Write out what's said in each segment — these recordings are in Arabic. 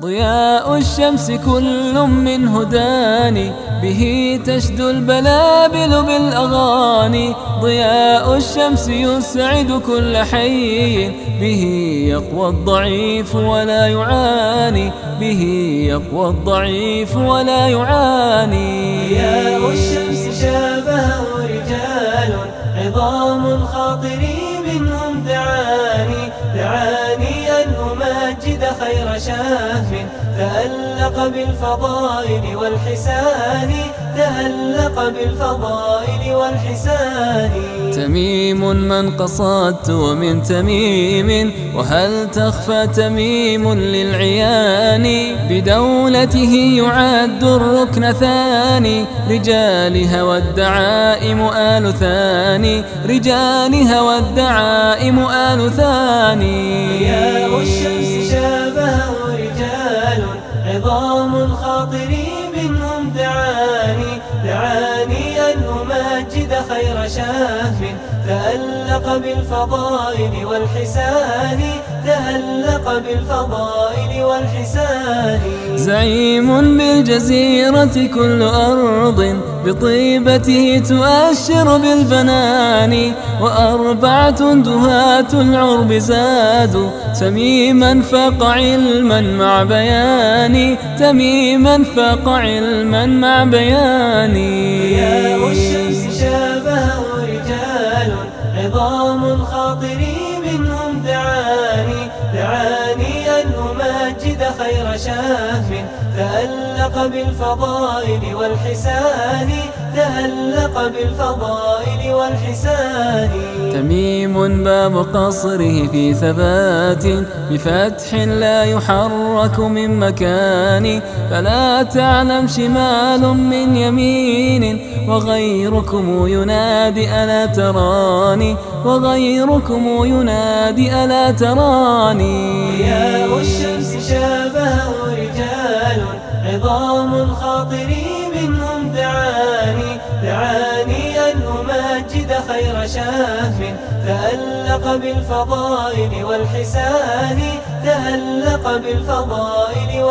ضياء الشمس كل منه داني به تشدو البلابل بالأغاني. ضياء الشمس يسعد كل حي به يقوى الضعيف ولا يعاني. به يقوى الضعيف ولا يعاني. ضياء الشمس شابه رجال عظام خاطري منهم دعاني. دعاني خير شهم تألق بالفضائل والحسان. تألق بالفضائل والحسان. تميم من قصدت ومن تميم. وهل تخفى تميم للعيان؟ بدولته يعد الركن ثاني. رجال هوى الدعائم آل ثاني. رجال هوى الدعائم آل ثاني. يا الشمس شابه رجال عظام خاطري منهم دعاني دعاني أن أمجد خير شهم تألق بالفضائل والحسان تألق بالفضائل والحسان زعيم بالجزيرة كل أرض بطيبته تؤشر بالبنان وأربعة دهاة العرب زادوا تميما فاق علما مع بياني تميما فاق علما مع بياني يا الشمس شابه رجال عظام خاطري منهم دعاني دعاني أن أمجد خير شهم. تألق بالفضائل والحسان تألق بالفضائل والحسان. تميم باب قصره في ثبات. بفتح لا يحرك من مكان. فلا تعلم شمال من يمين. وغيركم ينادي ألا تراني. وغيركم ينادي ألا تراني. يا الشمس شابه رجال عظام خاطري منهم دعاني. دعاني أن أمجد خير شهم تألق بالفضائل والحسان تألق بالفضائل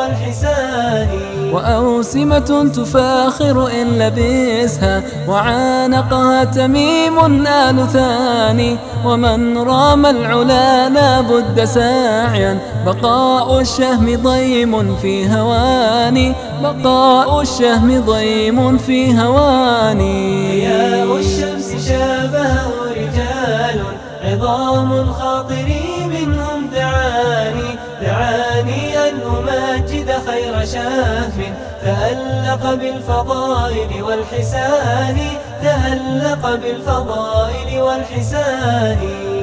والحسان وأوسمة تفاخر إن لبسها وعانقها تميم آل ثاني. ومن رام العلا لا بد ساعيا بقاء الشهم ضيم في هواني. بقاء الشهم ضيم في هواني. يا الشمس شابه رجال عظام خاطري منهم دعاني. دعاني أمجد خير شهم تألق بالفضائل والحسان تألق بالفضائل والحسان.